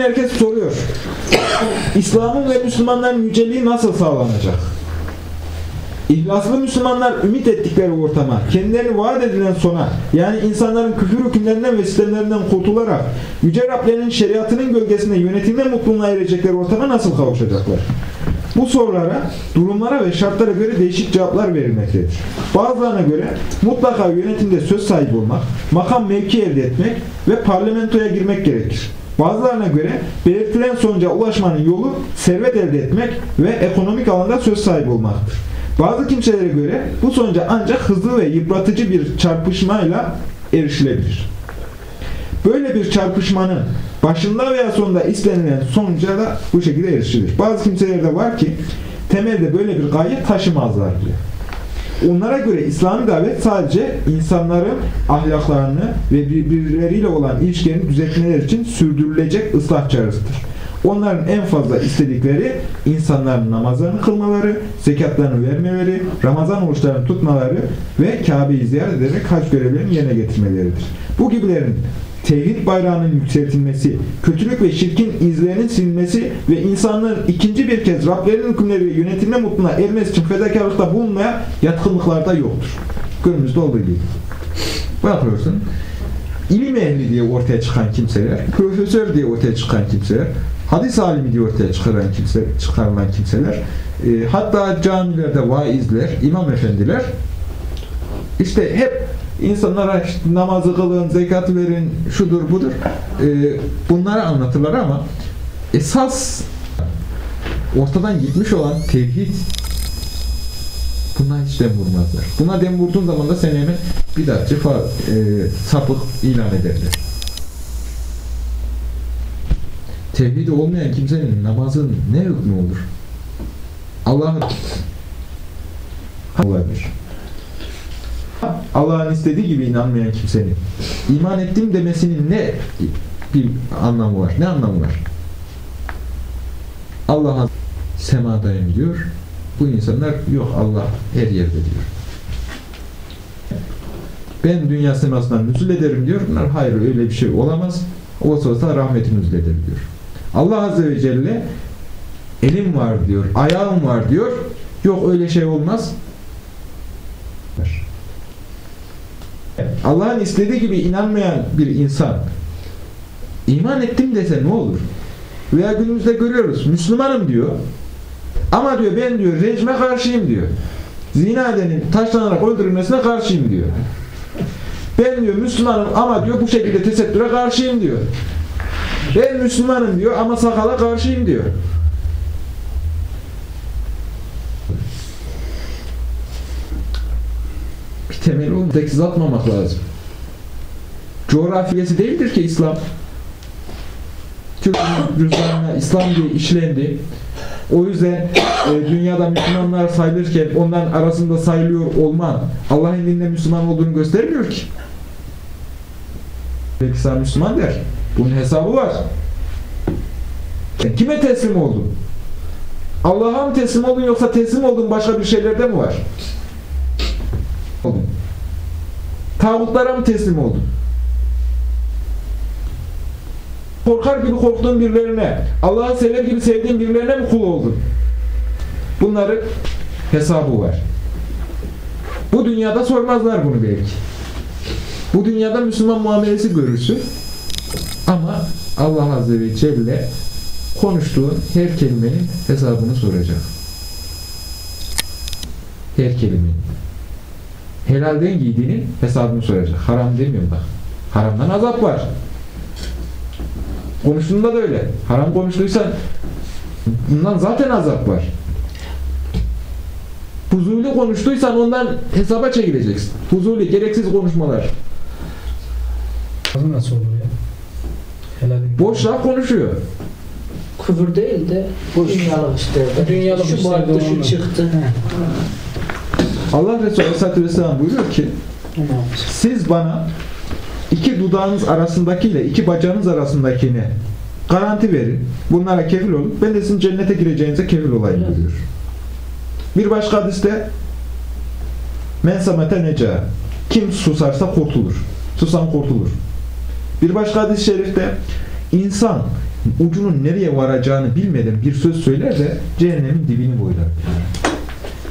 Herkes soruyor. İslam'ın ve Müslümanların yüceliği nasıl sağlanacak? İhlaslı Müslümanlar ümit ettikleri ortama, kendilerini vaat edilen sona, yani insanların küfür hükümlerinden ve sistemlerinden kurtularak Yüce Rablerinin şeriatının gölgesinde yönetimde mutluluğuna erecekleri ortama nasıl kavuşacaklar? Bu sorulara, durumlara ve şartlara göre değişik cevaplar verilmektedir. Bazılarına göre mutlaka yönetimde söz sahibi olmak, makam mevki elde etmek ve parlamentoya girmek gerekir. Bazılarına göre belirtilen sonuca ulaşmanın yolu servet elde etmek ve ekonomik alanda söz sahibi olmaktır. Bazı kimselere göre bu sonuca ancak hızlı ve yıpratıcı bir çarpışmayla erişilebilir. Böyle bir çarpışmanın başında veya sonunda istenilen sonuca da bu şekilde erişilir. Bazı kimselerde var ki temelde böyle bir gaye taşımazlar bile. Onlara göre İslami davet sadece insanların ahlaklarını ve birbirleriyle olan ilişkilerini düzeltmeleri için sürdürülecek ıslah çağrısıdır. Onların en fazla istedikleri insanların namazlarını kılmaları, zekatlarını vermeleri, Ramazan oruçlarını tutmaları ve Kabe'yi ziyaret ederek hac görevlerini yerine getirmeleridir. Bu gibilerin tevhid bayrağının yükseltilmesi, kötülük ve şirkin izlerinin silinmesi ve insanların ikinci bir kez Rablerinin hükümleri ve yönetimle mutluluğuna ermesi için fedakarlıkta bulunmaya yatkınlıklarda yoktur. Günümüzde olduğu gibi. Bakıyorsun, ilim ehli diye ortaya çıkan kimseler, profesör diye ortaya çıkan kimseler, hadis alimi diye ortaya çıkaran kimse, çıkarılan kimseler, e, hatta camilerde vaizler, imam efendiler, işte hep insanlara işte namazı kılın, zekatı verin, şudur budur. E, bunları anlatırlar ama esas ortadan gitmiş olan tevhid buna hiç dem vurmazlar. Buna dem vurduğun zaman da seni hemen bidatçı, fa, e, sapık ilan ederler. Tevhidi olmayan kimsenin namazın ne hükmü olur? Allah'ın olabilir. Allah'ın istediği gibi inanmayan kimsenin iman ettim demesinin ne bir anlamı var? Ne anlamı var? Allah'a semadayım diyor. Bu insanlar yok Allah her yerde diyor. Ben dünya semasından nüzul ederim diyor. Bunlar hayır öyle bir şey olamaz. Olsa olsa rahmetim nüzul eder diyor. Allah Azze ve Celle elim var diyor, ayağım var diyor. Yok öyle şey olmaz. Allah'ın istediği gibi inanmayan bir insan iman ettim dese ne olur? Veya günümüzde görüyoruz. Müslümanım diyor. Ama diyor ben diyor rejime karşıyım diyor. Zina edenin taşlanarak öldürülmesine karşıyım diyor. Ben diyor Müslümanım ama diyor bu şekilde tesettüre karşıyım diyor. Ben Müslümanım diyor ama sakala karşıyım diyor. Temeli teksiz atmamak lazım. Coğrafyası değildir ki İslam. Türk cüzdanına İslam diye işlendi. O yüzden e, dünyada Müslümanlar sayılırken onların arasında sayılıyor olman Allah'ın dininde Müslüman olduğunu göstermiyor ki. Peki sen Müslüman der. Bunun hesabı var. Kime teslim oldun? Allah'a mı teslim oldun yoksa teslim oldun başka bir şeylerde mi var? Tağutlara mı teslim oldun? Korkar gibi korktuğun birilerine, Allah'ı sever gibi sevdiğin birilerine mi kul oldun? Bunların hesabı var. Bu dünyada sormazlar bunu belki. Bu dünyada Müslüman muamelesi görürsün. Ama Allah Azze ve Celle konuştuğun her kelimenin hesabını soracak. Her kelimenin. Helalden giydiğinin hesabını soracak. Haram demiyorum bak. Haramdan azap var. Konuştuğunda da öyle. Haram konuştuysan bundan zaten azap var. Huzurlu konuştuysan ondan hesaba çekileceksin. Huzurlu, gereksiz konuşmalar. Nasıl olur ya? Helal Boş laf konuşuyor. Küfür değil de dünyalık işte. Dünyalık şu işte, şu çıktı. Allah Resulü Aleyhisselatü Vesselam buyuruyor ki siz bana iki dudağınız arasındakiyle iki bacağınız arasındakini garanti verin. Bunlara kefil olun. Ben de sizin cennete gireceğinize kefil olayım diyor. Bir başka hadiste men samete neca kim susarsa kurtulur. Susan kurtulur. Bir başka hadis-i şerifte insan ucunun nereye varacağını bilmeden bir söz söyler de cehennemin dibini boylar.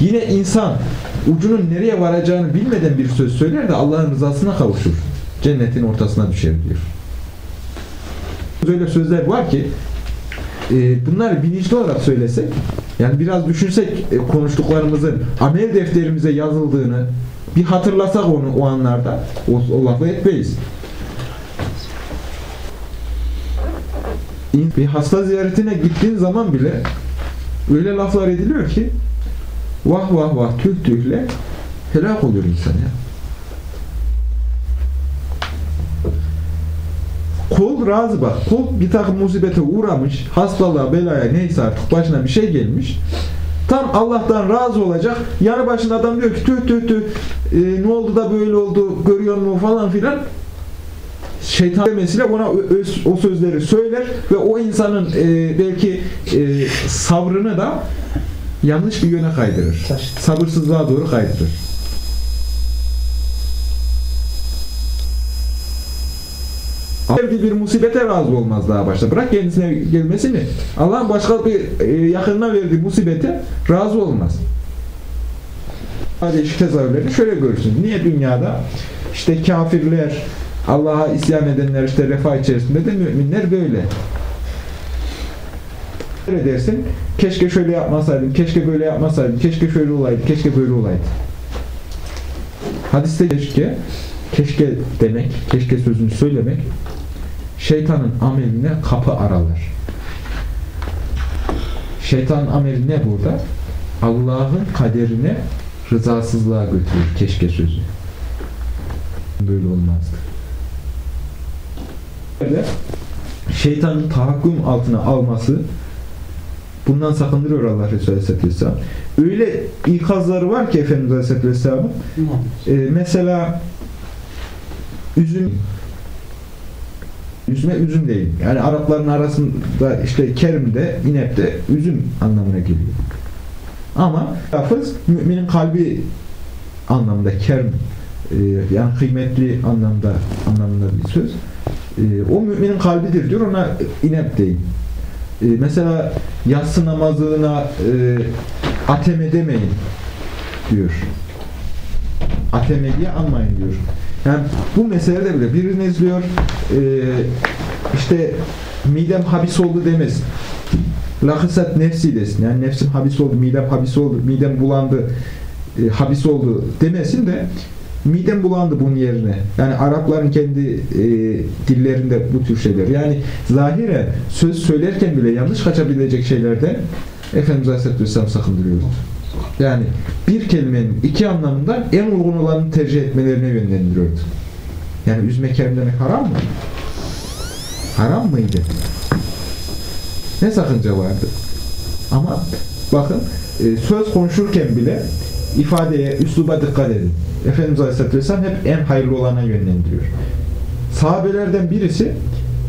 Yine insan ucunun nereye varacağını bilmeden bir söz söyler de Allah'ın rızasına kavuşur. Cennetin ortasına düşer diyor. Öyle sözler var ki e, bunları bilinçli olarak söylesek yani biraz düşünsek e, konuştuklarımızın amel defterimize yazıldığını bir hatırlasak onu o anlarda o, o lafı etmeyiz. Bir hasta ziyaretine gittiğin zaman bile öyle laflar ediliyor ki vah vah vah tüh tühle helak oluyor insan ya. Kul razı bak. Kul bir takım musibete uğramış, hastalığa, belaya neyse artık başına bir şey gelmiş. Tam Allah'tan razı olacak. Yanı başında adam diyor ki tüh tüh tüh e, ne oldu da böyle oldu görüyor mu falan filan. Şeytan demesiyle ona o, o sözleri söyler ve o insanın e, belki e, sabrını da yanlış bir yöne kaydırır. Sabırsızlığa doğru kaydırır. Verdiği bir musibete razı olmaz daha başta. Bırak kendisine gelmesini. Allah'ın başka bir e, yakınına verdiği musibete razı olmaz. Hadi şu tezahürlerini şöyle görsün. Niye dünyada işte kafirler, Allah'a isyan edenler işte refah içerisinde de müminler böyle. Öyle dersin, keşke şöyle yapmasaydım, keşke böyle yapmasaydım, keşke şöyle olaydı, keşke böyle olaydı. Hadiste keşke, keşke demek, keşke sözünü söylemek, şeytanın ameline kapı aralar. Şeytanın ameli ne burada? Allah'ın kaderine rızasızlığa götürür keşke sözü. Böyle olmazdı. Şeytanın tahakküm altına alması bundan sakındırıyor Allah Resulü Aleyhisselatü Vesselam. Öyle ikazları var ki Efendimiz Aleyhisselatü Vesselam'ın e, mesela üzüm üzüme üzüm değil. Yani Arapların arasında işte kerimde, inepte üzüm anlamına geliyor. Ama lafız müminin kalbi anlamda kerim e, yani kıymetli anlamda anlamında bir söz. E, o müminin kalbidir diyor ona inep değil. E, mesela yatsı namazına e, ateme demeyin diyor. Ateme diye anmayın diyor. Yani bu meselede bile biriniz diyor e, işte midem habis oldu demesin. Lakısat nefsi desin. Yani nefsim habis oldu, midem habis oldu, midem bulandı, e, habis oldu demesin de midem bulandı bunun yerine. Yani Arapların kendi e, dillerinde bu tür şeyler. Yani zahiren söz söylerken bile yanlış kaçabilecek şeylerden Efendimiz Aleyhisselatü Vesselam sakındırıyordu. Yani bir kelimenin iki anlamında en uygun olanı tercih etmelerine yönlendiriyordu. Yani üzme kerim demek haram mı? Haram mıydı? Ne sakınca vardı? Ama bakın e, söz konuşurken bile ifadeye, üsluba dikkat edin. Efendimiz Aleyhisselatü Vesselam hep en hayırlı olana yönlendiriyor. Sahabelerden birisi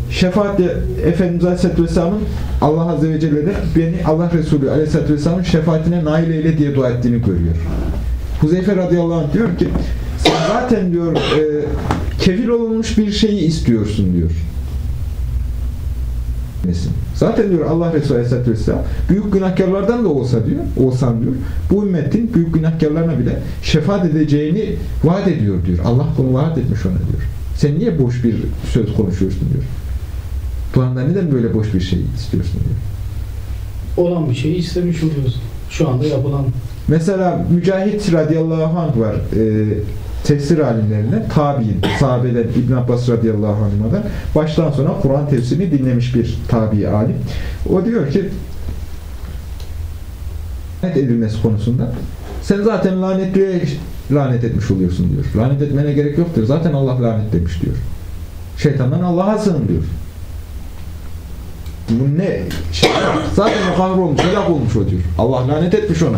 şefaatle Efendimiz Aleyhisselatü Vesselam'ın Allah Azze ve Celle'de beni Allah Resulü Aleyhisselatü Vesselam'ın şefaatine nail eyle diye dua ettiğini görüyor. Huzeyfe radıyallahu anh diyor ki sen zaten diyor e, kefil olunmuş bir şeyi istiyorsun diyor. Zaten diyor Allah Resulü Aleyhisselatü Vesselam büyük günahkarlardan da olsa diyor, olsan diyor, bu ümmetin büyük günahkarlarına bile şefaat edeceğini vaat ediyor diyor. Allah bunu vaat etmiş ona diyor. Sen niye boş bir söz konuşuyorsun diyor. Bu anda neden böyle boş bir şey istiyorsun diyor. Olan bir şeyi istemiş oluyoruz. Şu anda yapılan. Mesela Mücahit radıyallahu anh var. E, tefsir alimlerine tabi'in, sahabeden İbn Abbas radıyallahu anh'dan baştan sona Kur'an tefsirini dinlemiş bir tabi alim. O diyor ki lanet edilmesi konusunda sen zaten lanetliye lanet etmiş oluyorsun diyor. Lanet etmene gerek yoktur. Zaten Allah lanet demiş diyor. Şeytandan Allah'a sığın diyor. Bu ne? Şey, zaten o kahrolmuş, helak olmuş o diyor. Allah lanet etmiş ona.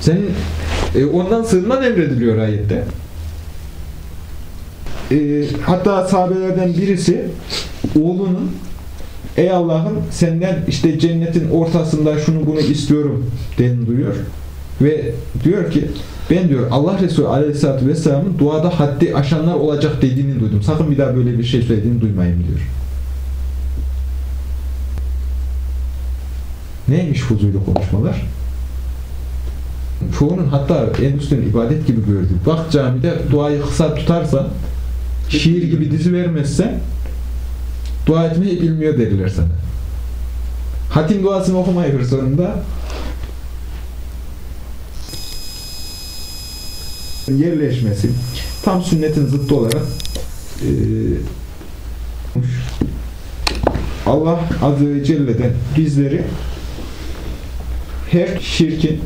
Senin e, ondan sığınman emrediliyor ayette. E, hatta sahabelerden birisi oğlunun Ey Allah'ım senden işte cennetin ortasında şunu bunu istiyorum den duyuyor. Ve diyor ki ben diyor Allah Resulü Aleyhisselatü Vesselam'ın duada haddi aşanlar olacak dediğini duydum. Sakın bir daha böyle bir şey söylediğini duymayayım diyor. Neymiş fuzuli konuşmalar? Çoğunun hatta en üstün ibadet gibi gördü. Bak camide duayı kısa tutarsa, şiir gibi dizi vermezse dua etmeyi bilmiyor derler sana. Hatim duasını okumayı sonunda yerleşmesi tam sünnetin zıttı olarak eee, Allah Azze ve Celle'den bizleri her şirkin,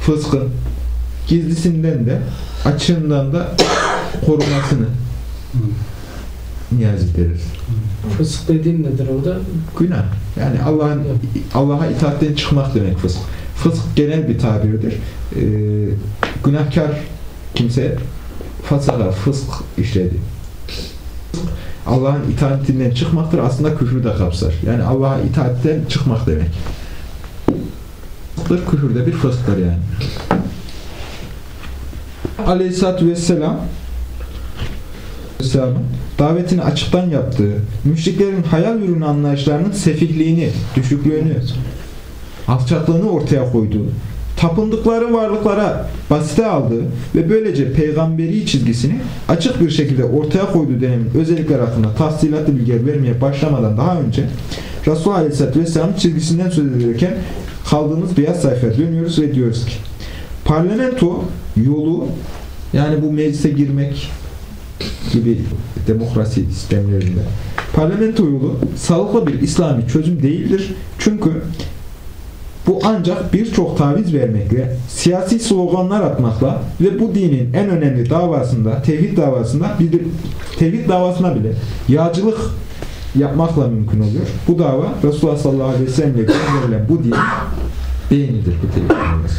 fıskın, gizlisinden de açığından da korumasını niyaz ederiz. Fısık dediğin nedir orada? Günah. Yani Allah'ın Allah'a itaatten çıkmak demek fısk. Fısk genel bir tabirdir. Ee, günahkar kimse fasaka, fısk işledi. Allah'ın itaatinden çıkmaktır. Aslında küfrü de kapsar. Yani Allah'a itaatten çıkmak demek. Küfür de bir fısktır yani. Aleyhisselatü Vesselam Vesselam'ın davetini açıktan yaptığı, müşriklerin hayal ürünü anlayışlarının sefihliğini, düşüklüğünü, alçaklığını ortaya koyduğu, tapındıkları varlıklara basite aldığı ve böylece peygamberi çizgisini açık bir şekilde ortaya koyduğu dönemin özellikleri hakkında tahsilatlı bilgiler vermeye başlamadan daha önce Resulullah Aleyhisselatü Vesselam'ın çizgisinden söz ederken kaldığımız beyaz sayfaya dönüyoruz ve diyoruz ki parlamento yolu yani bu meclise girmek gibi demokrasi sistemlerinde parlamento yolu sağlıklı bir İslami çözüm değildir. Çünkü bu ancak birçok taviz vermekle, siyasi sloganlar atmakla ve bu dinin en önemli davasında, tevhid davasında, bir tevhid davasına bile yağcılık yapmakla mümkün oluyor. Bu dava Resulullah sallallahu aleyhi ve sellem ile gönderilen bu din beynidir bu tevhid davası.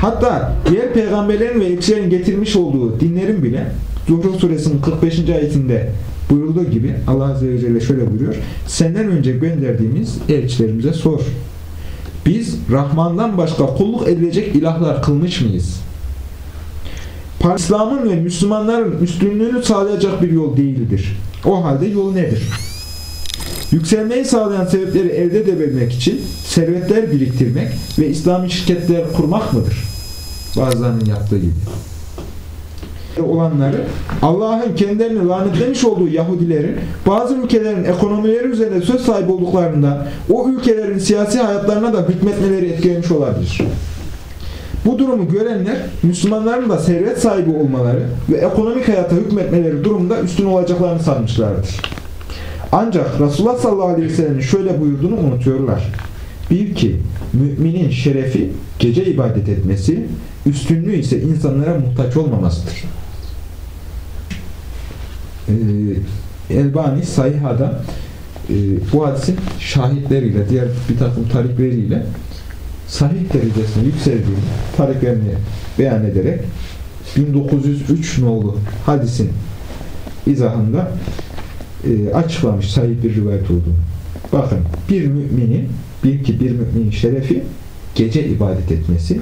Hatta diğer peygamberlerin ve elçilerin getirmiş olduğu dinlerin bile Zuhruf suresinin 45. ayetinde buyurduğu gibi Allah Azze ve Celle şöyle buyuruyor. Senden önce gönderdiğimiz elçilerimize sor. Biz Rahman'dan başka kulluk edilecek ilahlar kılmış mıyız? İslam'ın ve Müslümanların üstünlüğünü sağlayacak bir yol değildir. O halde yol nedir? Yükselmeyi sağlayan sebepleri elde edebilmek için servetler biriktirmek ve İslami şirketler kurmak mıdır? Bazılarının yaptığı gibi. Olanları Allah'ın kendilerini lanetlemiş olduğu Yahudilerin bazı ülkelerin ekonomileri üzerinde söz sahibi olduklarından o ülkelerin siyasi hayatlarına da hükmetmeleri etkilemiş olabilir. Bu durumu görenler Müslümanların da servet sahibi olmaları ve ekonomik hayata hükmetmeleri durumunda üstün olacaklarını sanmışlardır. Ancak Resulullah sallallahu aleyhi ve sellem'in şöyle buyurduğunu unutuyorlar. Bil ki müminin şerefi gece ibadet etmesi, üstünlüğü ise insanlara muhtaç olmamasıdır. Ee, Elbani Sayha'da e, bu hadisin şahitleriyle, diğer bir takım tarikleriyle sahih derecesine yükseldiğini, tariklerini beyan ederek 1903 nolu hadisin izahında e, açıklamış sahih bir rivayet olduğunu. Bakın bir müminin bir ki bir müminin şerefi gece ibadet etmesi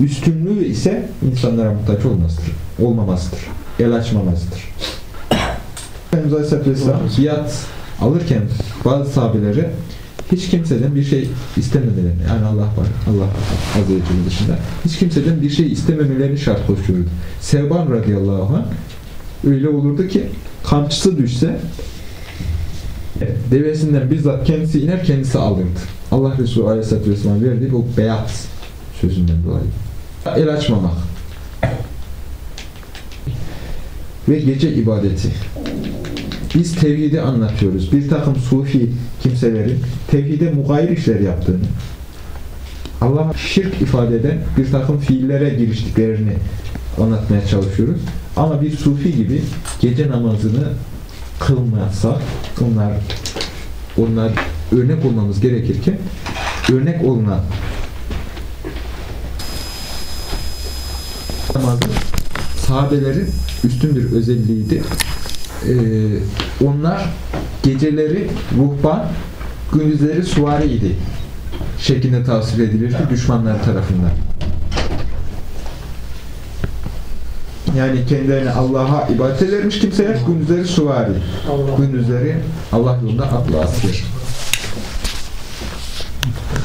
üstünlüğü ise insanlara muhtaç olmasıdır, olmamasıdır. El açmamasıdır. Efendimiz Aleyhisselatü Vesselam biat alırken bazı sahabeleri hiç kimseden bir şey istememelerini, yani Allah var, Allah Azze ve Celle dışında, hiç kimseden bir şey istememelerini şart koşuyordu. Sevban radıyallahu anh öyle olurdu ki kamçısı düşse devesinden bizzat kendisi iner kendisi alırdı. Allah Resulü Aleyhisselatü Vesselam verdiği bu beyat sözünden dolayı. El açmamak. Ve gece ibadeti. Biz tevhidi anlatıyoruz. Bir takım sufi kimselerin tevhide mugayir işler yaptığını, Allah'a şirk ifade eden bir takım fiillere giriştiklerini anlatmaya çalışıyoruz. Ama bir sufi gibi gece namazını kılmazsa onlar onlar örnek olmamız gerekirken örnek olunan namazın sahabelerin üstün bir özelliğiydi. Ee, onlar geceleri ruhban, gündüzleri suvari idi şeklinde tavsiye edilirdi düşmanlar tarafından. Yani kendilerini Allah'a ibadet edermiş kimseler gündüzleri suvari. Gündüzleri Allah yolunda atlı asker.